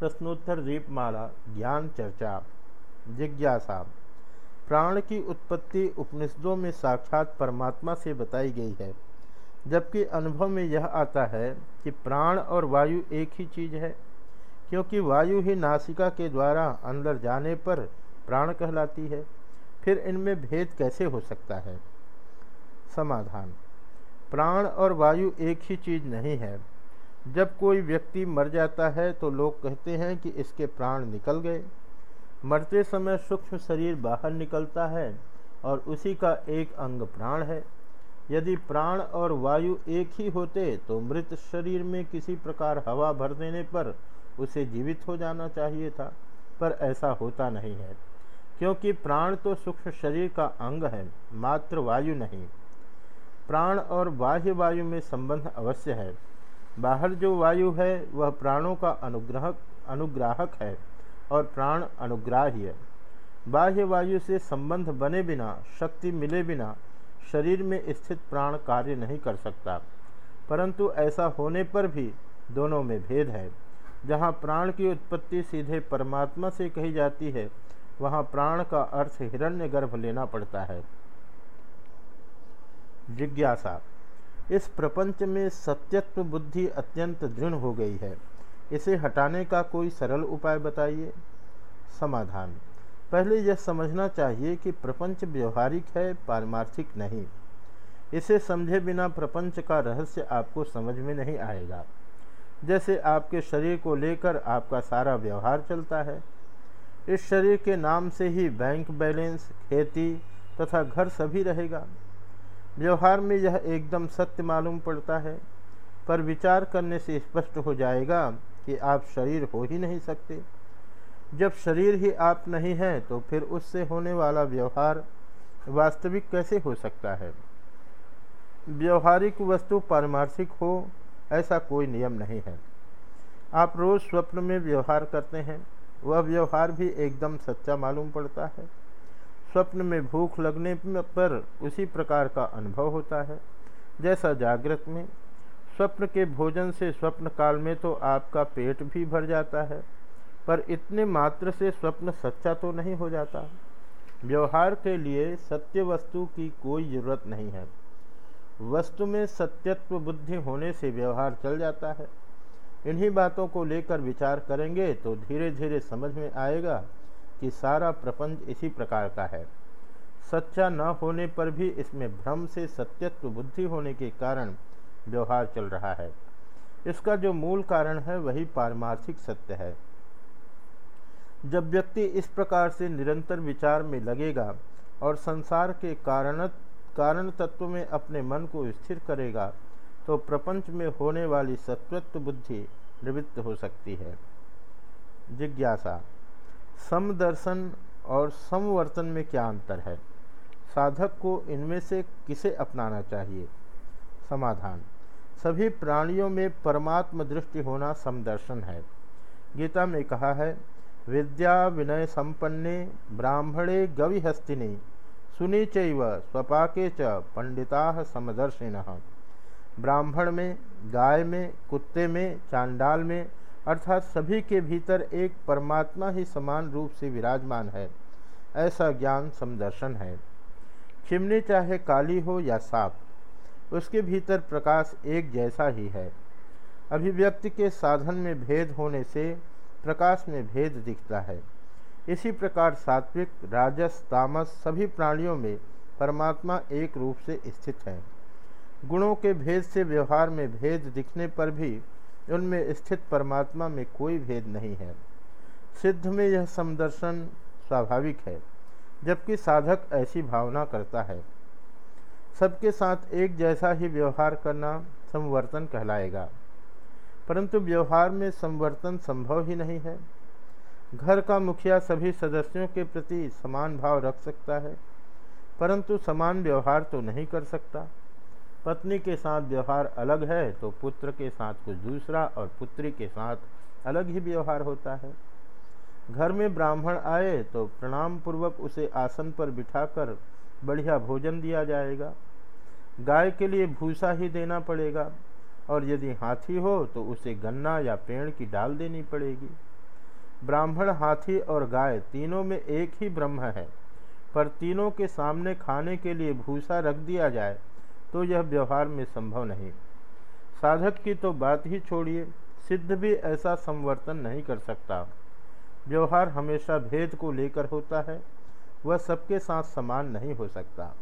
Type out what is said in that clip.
प्रश्नोत्तर दीपमाला ज्ञान चर्चा, जिज्ञासा। प्राण की उत्पत्ति उपनिषदों में साक्षात परमात्मा से बताई गई है, जबकि अनुभव में यह आता है कि प्राण और वायु एक ही चीज़ है, क्योंकि वायु ही नासिका के द्वारा अंदर जाने पर प्राण कहलाती है, फिर इनमें भेद कैसे हो सकता है? समाधान। प्राण और वायु एक ही चीज़ नहीं है जब कोई व्यक्ति मर जाता है तो लोग कहते हैं कि इसके प्राण निकल गए। मरते समय सूक्ष्म शरीर बाहर निकलता है और उसी का एक अंग प्राण है। यदि प्राण और वायु एक ही होते तो मृत शरीर में किसी प्रकार हवा भर देने पर उसे जीवित हो जाना चाहिए था, पर ऐसा होता नहीं है, क्योंकि प्राण तो सूक्ष्म शरीर का अंग है, मात्र वायु नहीं। प्राण और बाह्य वायु में संबंध अवश्य है। बाहर जो वायु है, वह प्राणों का अनुग्रह अनुग्राहक है और प्राण अनुग्राह्य बाह्य वायु से संबंध बने बिना, शक्ति मिले बिना, शरीर में स्थित प्राण कार्य नहीं कर सकता। परंतु ऐसा होने पर भी दोनों में भेद है। जहाँ प्राण की उत्पत्ति सीधे परमात्मा से कही जाती है, वहाँ प्राण का अर्थ हिरण्य गर्भ लेना पड़ता है। जिज्ञासा इस प्रपंच में सत्यत्व बुद्धि अत्यंत दृढ़ हो गई है। इसे हटाने का कोई सरल उपाय बताइए। समाधान। पहले यह समझना चाहिए कि प्रपंच व्यवहारिक है, पारमार्थिक नहीं। इसे समझे बिना प्रपंच का रहस्य आपको समझ में नहीं आएगा। जैसे आपके शरीर को लेकर आपका सारा व्यवहार चलता है। इस शरीर के नाम से ही बैंक बैलेंस, खेती तथा घर सभी रहेगा। व्यवहार में यह एकदम सत्य मालूम पड़ता है, पर विचार करने से स्पष्ट हो जाएगा कि आप शरीर हो ही नहीं सकते। जब शरीर ही आप नहीं हैं तो फिर उससे होने वाला व्यवहार वास्तविक कैसे हो सकता है? व्यवहारिक वस्तु पारमार्थिक हो, ऐसा कोई नियम नहीं है। आप रोज़ स्वप्न में व्यवहार करते हैं, वह व्यवहार भी एकदम सच्चा मालूम पड़ता है। स्वप्न में भूख लगने पर उसी प्रकार का अनुभव होता है। जैसा जागृत में, स्वप्न के भोजन से स्वप्न काल में तो आपका पेट भी भर जाता है, पर इतने मात्र से स्वप्न सच्चा तो नहीं हो जाता। व्यवहार के लिए सत्य वस्तु की कोई ज़रूरत नहीं है। वस्तु में सत्यत्व बुद्धि होने से व्यवहार चल जाता है। इन्हीं बातों को लेकर विचार करेंगे तो धीरे धीरे समझ में आएगा कि सारा प्रपंच इसी प्रकार का है। सच्चा न होने पर भी इसमें भ्रम से सत्यत्व बुद्धि होने के कारण व्यवहार चल रहा है। इसका जो मूल कारण है, वही पारमार्थिक सत्य है। जब व्यक्ति इस प्रकार से निरंतर विचार में लगेगा और संसार के कारण कारण तत्व में अपने मन को स्थिर करेगा तो प्रपंच में होने वाली सत्वत्व बुद्धि निवृत्त हो सकती है। जिज्ञासा समदर्शन और समवर्तन में क्या अंतर है? साधक को इनमें से किसे अपनाना चाहिए? समाधान। सभी प्राणियों में परमात्म दृष्टि होना समदर्शन है। गीता में कहा है, विद्या विनय संपन्ने, ब्राह्मणे गविहस्तिनी, सुनी चैव स्वपाके च पंडिता समदर्शिन। ब्राह्मण में, गाय में, कुत्ते में, चांडाल में अर्थात सभी के भीतर एक परमात्मा ही समान रूप से विराजमान है। ऐसा ज्ञान समदर्शन है। चिमनी चाहे काली हो या साफ़, उसके भीतर प्रकाश एक जैसा ही है। अभिव्यक्ति के साधन में भेद होने से प्रकाश में भेद दिखता है। इसी प्रकार सात्विक, राजस, तामस सभी प्राणियों में परमात्मा एक रूप से स्थित है। गुणों के भेद से व्यवहार में भेद दिखने पर भी उनमें स्थित परमात्मा में कोई भेद नहीं है। सिद्ध में यह समदर्शन स्वाभाविक है, जबकि साधक ऐसी भावना करता है। सबके साथ एक जैसा ही व्यवहार करना संवर्तन कहलाएगा। परंतु व्यवहार में संवर्तन संभव ही नहीं है। घर का मुखिया सभी सदस्यों के प्रति समान भाव रख सकता है, परंतु समान व्यवहार तो नहीं कर सकता। पत्नी के साथ व्यवहार अलग है तो पुत्र के साथ कुछ दूसरा और पुत्री के साथ अलग ही व्यवहार होता है। घर में ब्राह्मण आए तो प्रणाम पूर्वक उसे आसन पर बिठाकर बढ़िया भोजन दिया जाएगा। गाय के लिए भूसा ही देना पड़ेगा, और यदि हाथी हो तो उसे गन्ना या पेड़ की डाल देनी पड़ेगी। ब्राह्मण, हाथी और गाय तीनों में एक ही ब्रह्म है, पर तीनों के सामने खाने के लिए भूसा रख दिया जाए तो यह व्यवहार में संभव नहीं। साधक की तो बात ही छोड़िए, सिद्ध भी ऐसा संवर्तन नहीं कर सकता। व्यवहार हमेशा भेद को लेकर होता है, वह सबके साथ समान नहीं हो सकता।